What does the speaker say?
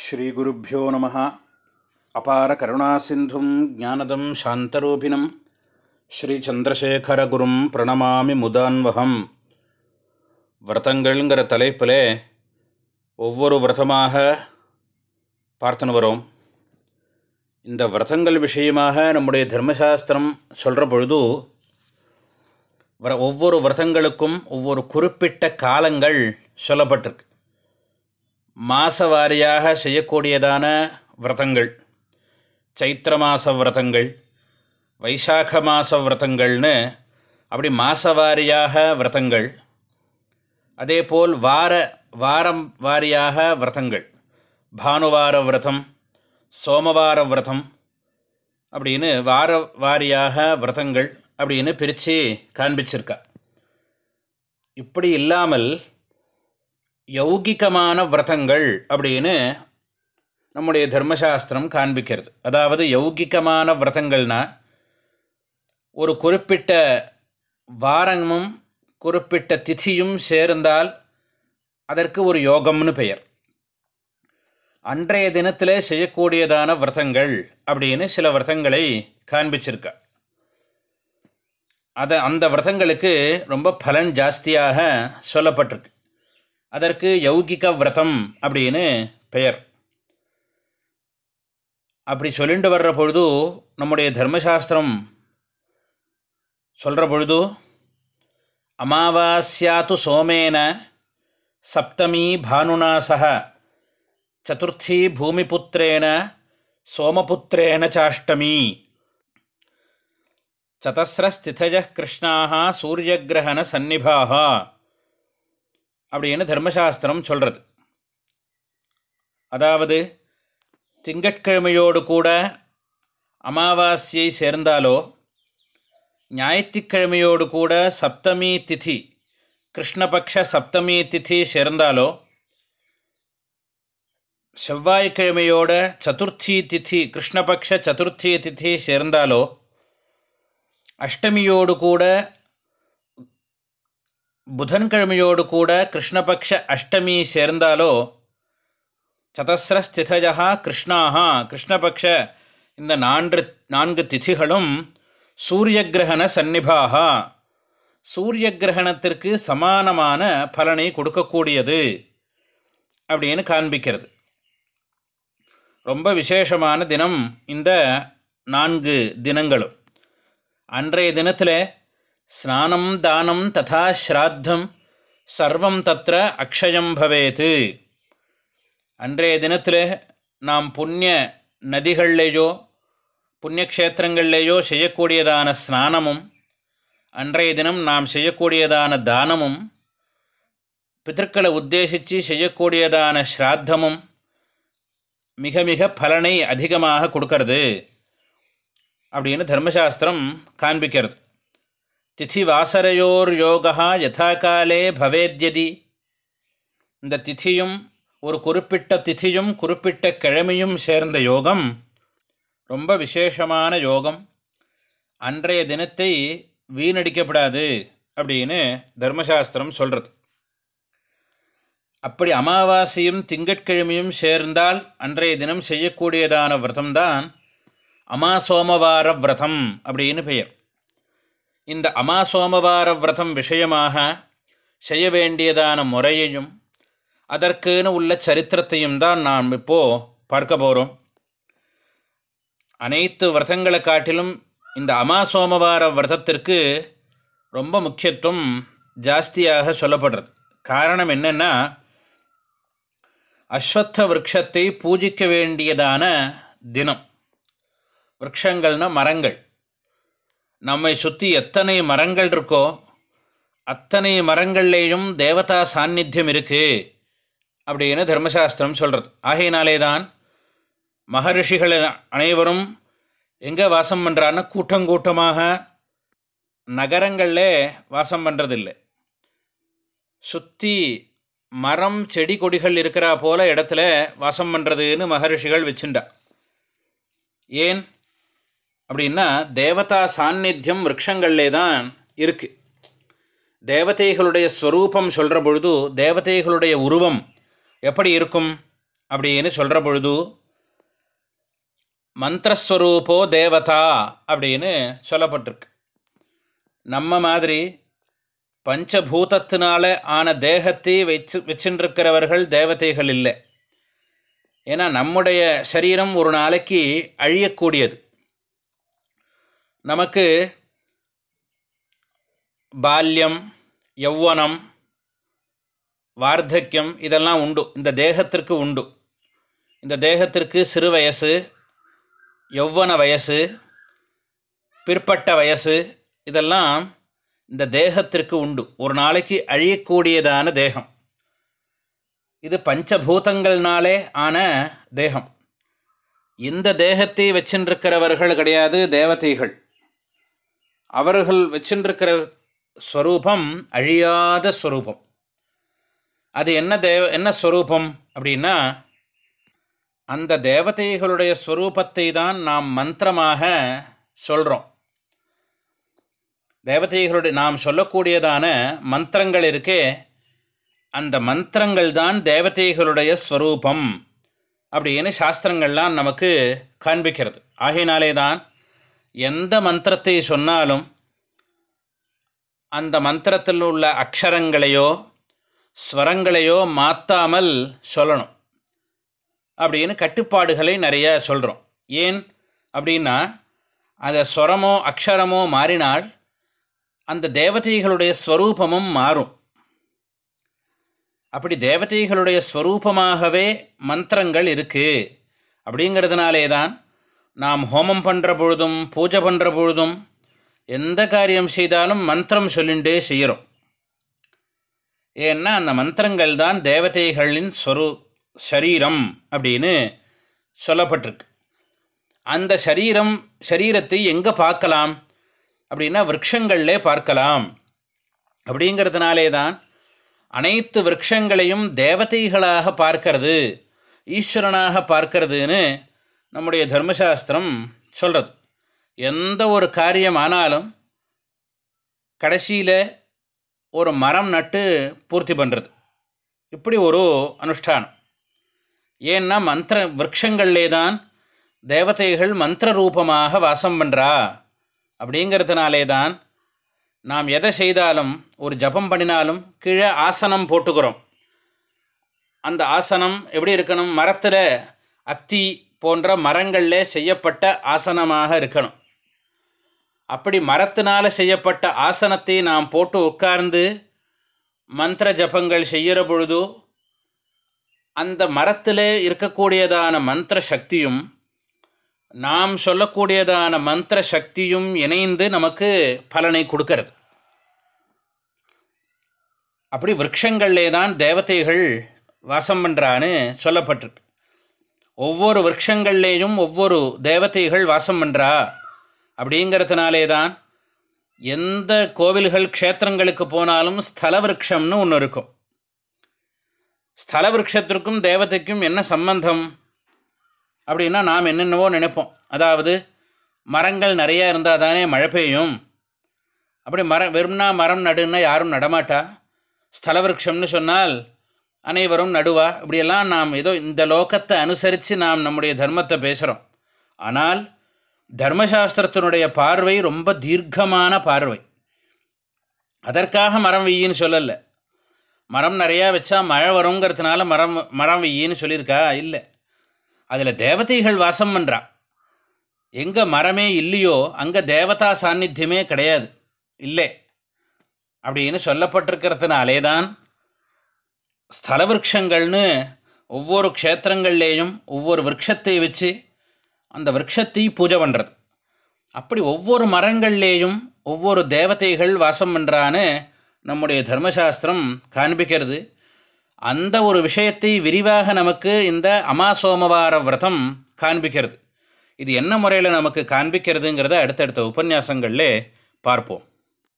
ஸ்ரீகுருப்போ நம. அபார கருணாசிந்தும் ஜானதம் சாந்தரூபிணம். ஸ்ரீச்சந்திரசேகரகுரும் பிரணமாமி முதான்வகம். விரதங்கள்ங்கிற தலைப்பில் ஒவ்வொரு விரதமாக பார்த்துன்னு வரோம். இந்த விரதங்கள் விஷயமாக நம்முடைய தர்மசாஸ்திரம் சொல்கிற பொழுது வர ஒவ்வொரு விரதங்களுக்கும் ஒவ்வொரு குறிப்பிட்ட காலங்கள் சொல்லப்பட்டிருக்கு. மாத வாரியாக செய்யக்கூடியதான விரதங்கள். சைத்திர மாத விரதங்கள் வைசாக மாத விரதங்கள்னு அப்படி மாதவாரியாக விரதங்கள். அதேபோல் வார வாரம் வாரியாக விரதங்கள். பானுவார விரதம் சோமவார விரதம் அப்படின்னு வார வாரியாக விரதங்கள் அப்படின்னு பிரித்து காண்பிச்சிருக்கா. இப்படி இல்லாமல் யௌகிகமான விரதங்கள் அப்படின்னு நம்முடைய தர்மசாஸ்திரம் காண்பிக்கிறது. அதாவது யௌகிகமான விரதங்கள்னா ஒரு குறிப்பிட்ட வாரமும் குறிப்பிட்ட திதியும் சேர்ந்தால் அதற்கு ஒரு யோகம்னு பெயர். அன்றைய தினத்தில் செய்யக்கூடியதான விரதங்கள் அப்படின்னு சில விரதங்களை காண்பிச்சிருக்கா. அதை அந்த விரதங்களுக்கு ரொம்ப பலன் ஜாஸ்தியாக சொல்லப்பட்டிருக்கு. அதற்கு யௌகிக விரதம் அப்படின்னு பெயர். அப்படி சொல்லிட்டு வர்ற பொழுது நம்முடைய தர்மசாஸ்திரம் சொல்கிற பொழுது அமாவாஸ்யாத்து சோமேன சப்தமி பானுனா சக சதுர்த்தி பூமிபுத்திரேன சோமபுத்திரேன சாஷ்டமி. சதஸ்ரஸ்திதஜ கிருஷ்ணாக சூரியகிரகண சந்நிபாக அப்படின்னு தர்மசாஸ்திரம் சொல்கிறது அதாவது திங்கட்கிழமையோடு கூட அமாவாசையை சேர்ந்தாலோ ஞாயிற்றுக்கிழமையோடு கூட சப்தமி திதி கிருஷ்ணபக்ஷ சப்தமி திதி சேர்ந்தாலோ செவ்வாய்க்கிழமையோட சதுர்த்தி திதி கிருஷ்ணபக்ஷ சதுர்த்தி திதி சேர்ந்தாலோ அஷ்டமியோடு கூட புதன்கிழமையோடு கூட கிருஷ்ணபக்ஷ அஷ்டமி சேர்ந்தாலோ சதஸ்ரஸ்திதஜா கிருஷ்ணாக கிருஷ்ணபக்ஷ இந்த நான்கு நான்கு திதிகளும் சூரிய கிரகண சந்நிபாக. சூரிய கிரகணத்திற்கு சமானமான பலனை கொடுக்கக்கூடியது அப்படின்னு காண்பிக்கிறது. ரொம்ப விசேஷமான தினம் இந்த நான்கு தினங்களும். அன்றைய தினத்தில் ஸ்நானம் தானம் ததா ஸ்ராத்தம் சர்வம் தத்திர அக்ஷயம் பவேத்து அன்றைய தினத்தில் நாம் புண்ணிய நதிகள்லேயோ புண்ணியக்ஷேத்திரங்கள்லேயோ செய்யக்கூடியதான ஸ்நானமும் அன்றைய தினம் நாம் செய்யக்கூடியதான தானமும் பிதற்களை உத்தேசித்து செய்யக்கூடியதான ஸ்ராத்தமும் மிக மிக பலனை அதிகமாக கொடுக்கறது அப்படின்னு தர்மசாஸ்திரம் காண்பிக்கிறது. திதி வாசரையோர் யோகா யதா காலே பவேத்யதி. இந்த திதியும் ஒரு குறிப்பிட்ட திதியும் குறிப்பிட்ட கிழமையும் சேர்ந்த யோகம் ரொம்ப விசேஷமான யோகம். அன்றைய தினத்தை வீணடிக்கப்படாது அப்படின்னு தர்மசாஸ்திரம் சொல்கிறது அப்படி அமாவாசையும் திங்கட்கிழமையும் சேர்ந்தால் அன்றைய தினம் செய்யக்கூடியதான விரதம்தான் அமாசோமவார விரதம் அப்படின்னு பெயர். இந்த அமாசோமவார விரதம் விஷயமாக செய்ய வேண்டியதான முறையையும் அதற்குன்னு உள்ள சரித்திரத்தையும் தான் நாம் இப்போது பார்க்க போகிறோம் அனைத்து விரதங்களை காட்டிலும் இந்த அமாசோமவார விரதத்திற்கு ரொம்ப முக்கியத்துவம் ஜாஸ்தியாக சொல்லப்படுறது. காரணம் என்னென்னா அஸ்வத்த விரக்ஷத்தை பூஜிக்க வேண்டியதான தினம். விரக்ஷங்கள்னால் மரங்கள். நம்மை சுற்றி எத்தனை மரங்கள் இருக்கோ அத்தனை மரங்கள்லேயும் தேவதா சாநித்தியம் இருக்குது அப்படின்னு தர்மசாஸ்திரம் சொல்கிறது ஆகையினாலே தான் மகரிஷிகள் அனைவரும் எங்கே வாசம் பண்ணுறான்னா கூட்டங்கூட்டமாக நகரங்களில் வாசம் பண்ணுறதில்லை சுற்றி மரம் செடி கொடிகள் இருக்கிறா போல இடத்துல வாசம் பண்ணுறதுன்னு மகரிஷிகள் வச்சுண்டா ஏன்? அப்படின்னா தேவதா சாநித்தியம் விரக்ஷங்கள்லே தான் இருக்குது தேவதைகளுடைய ஸ்வரூபம் சொல்கிற பொழுது தேவதைகளுடைய உருவம் எப்படி இருக்கும் அப்படின்னு சொல்கிற பொழுது மந்திரஸ்வரூபோ தேவதா அப்படின்னு சொல்லப்பட்டிருக்கு. நம்ம மாதிரி பஞ்சபூதத்தினால ஆன தேகத்தை வச்சு வச்சுருக்கிறவர்கள் தேவதைகள் இல்லை. ஏன்னா நம்முடைய சரீரம் ஒரு நாளைக்கு அழியக்கூடியது. நமக்கு பால்யம் யௌவனம் வார்த்தக்கியம் இதெல்லாம் உண்டு. இந்த தேகத்திற்கு உண்டு. இந்த தேகத்திற்கு சிறு வயசு யௌவன வயசு பிற்பட்ட வயசு இதெல்லாம் இந்த தேகத்திற்கு உண்டு. ஒரு நாளைக்கு அழியக்கூடியதான தேகம். இது பஞ்சபூதங்கள்னாலே ஆன தேகம். இந்த தேகத்தை வச்சுருக்கிறவர்கள் கிடையாது தேவதைகள். அவர்கள் வச்சுருக்கிற ஸ்வரூபம் அழியாத ஸ்வரூபம். அது என்ன தேவ என்ன ஸ்வரூபம் அப்படின்னா அந்த தேவதைகளுடைய ஸ்வரூபத்தை தான் நாம் மந்திரமாக சொல்கிறோம் தேவதைகளுடைய நாம் சொல்லக்கூடியதான மந்திரங்கள் இருக்கே அந்த மந்திரங்கள் தான் தேவதைகளுடைய ஸ்வரூபம் அப்படின்னு சாஸ்திரங்கள்லாம் நமக்கு காண்பிக்கிறது. ஆகையினாலே தான் எந்த மந்திரத்தை சொன்னாலும் அந்த மந்திரத்தில் உள்ள அக்ஷரங்களையோ ஸ்வரங்களையோ மாற்றாமல் சொல்லணும். அப்படின்னு கட்டுப்பாடுகளை நிறைய சொல்கிறோம் ஏன் அப்படின்னா அந்த ஸ்வரமோ அக்ஷரமோ மாறினால் அந்த தேவதைகளுடைய ஸ்வரூபமும் மாறும். அப்படி தேவதைகளுடைய ஸ்வரூபமாகவே மந்திரங்கள் இருக்குது அப்படிங்கிறதுனாலே தான் நாம் ஹோமம் பண்ணுற பொழுதும் பூஜை பண்ணுற பொழுதும் எந்த காரியம் செய்தாலும் மந்திரம் சொல்லிண்டே செய்கிறோம் ஏன்னா அந்த மந்திரங்கள் தான் தேவதைகளின் சொரு சரீரம் அப்படின்னு சொல்லப்பட்டிருக்கு. அந்த சரீரம் சரீரத்தை எங்கே பார்க்கலாம்? அப்படின்னா விரக்ஷங்களிலே பார்க்கலாம். அப்படிங்கிறதுனாலே தான் அனைத்து விரக்ஷங்களையும் தேவதைகளாக பார்க்கறது ஈஸ்வரனாக பார்க்கறதுன்னு நம்முடைய தர்மசாஸ்திரம் சொல்கிறது எந்த ஒரு காரியம் ஆனாலும் கடைசியில் ஒரு மரம் நட்டு பூர்த்தி பண்ணுறது இப்படி ஒரு அனுஷ்டானம். ஏன்னா மந்திர விரக்ஷங்கள்லே தான் தேவதைகள் மந்திர ரூபமாக வாசம் பண்ணுறா அப்படிங்கிறதுனாலே தான் நாம் எதை செய்தாலும் ஒரு ஜபம் பண்ணினாலும் கீழே ஆசனம் போட்டுக்கிறோம். அந்த ஆசனம் எப்படி இருக்கணும்? மரத்தில் அத்தி போன்ற மரங்களில் செய்யப்பட்ட ஆசனமாக இருக்கணும். அப்படி மரத்தினால் செய்யப்பட்ட ஆசனத்தை நாம் போட்டு உட்கார்ந்து மந்திர ஜபங்கள் செய்கிற பொழுது அந்த மரத்தில் இருக்கக்கூடியதான மந்திர சக்தியும் நாம் சொல்லக்கூடியதான மந்திர சக்தியும் இணைந்து நமக்கு பலனை கொடுக்கறது. அப்படி விரக்ஷங்கள்லே தான் தேவதைகள் வாசம் பண்ணுறான்னு சொல்லப்பட்டிருக்கு. ஒவ்வொரு விரக்ஷங்கள்லேயும் ஒவ்வொரு தேவதைகள் வாசம் பண்ணுறா அப்படிங்கிறதுனாலே தான் எந்த கோவில்கள் க்ஷேத்திரங்களுக்கு போனாலும் ஸ்தல விரக்ஷம்னு ஒன்று இருக்கும். ஸ்தல விரக்ஷத்திற்கும் தேவதைக்கும் என்ன சம்பந்தம்? அப்படின்னா நாம் என்னென்னவோ நினைப்போம். அதாவது மரங்கள் நிறையா இருந்தால் தானே மழை பெய்யும்? அப்படி மரம் வெறும்னா மரம் நடுன்னா யாரும் நடமாட்டா? ஸ்தல விரக்ஷம்னு சொன்னால் அனைவரும் நடுவா? இப்படியெல்லாம் நாம் ஏதோ இந்த லோகத்தை அனுசரித்து நாம் நம்முடைய தர்மத்தை பேசுகிறோம் ஆனால் தர்மசாஸ்திரத்தினுடைய பார்வை ரொம்ப தீர்க்கமான பார்வை. அதற்காக மரம் வெய்யின்னு சொல்லலை. மரம் நிறையா வச்சா மழை வருங்கிறதுனால மரம் மரம் வெய்யின்னு சொல்லியிருக்கா? இல்லை. அதில் தேவதைகள் வாசம் பண்ணுறா எங்கே மரமே இல்லையோ அங்கே தேவதா சாநித்தியமே கிடையாது. இல்லை. அப்படின்னு சொல்லப்பட்டிருக்கிறதுனாலே தான் ஸ்தல விரக்ஷங்கள்னு ஒவ்வொரு க்ஷேத்திரங்கள்லேயும் ஒவ்வொரு விரக்ஷத்தை வச்சு அந்த விரக்ஷத்தை பூஜை பண்ணுறது அப்படி ஒவ்வொரு மரங்கள்லேயும் ஒவ்வொரு தேவதைகள் வாசம் பண்ணுறான்னு நம்முடைய தர்மசாஸ்திரம் காண்பிக்கிறது. அந்த ஒரு விஷயத்தை விரிவாக நமக்கு இந்த அமாசோமவார விரதம் காண்பிக்கிறது. இது என்ன முறையில் நமக்கு காண்பிக்கிறதுங்கிறத அடுத்தடுத்த உபன்யாசங்களில் பார்ப்போம்.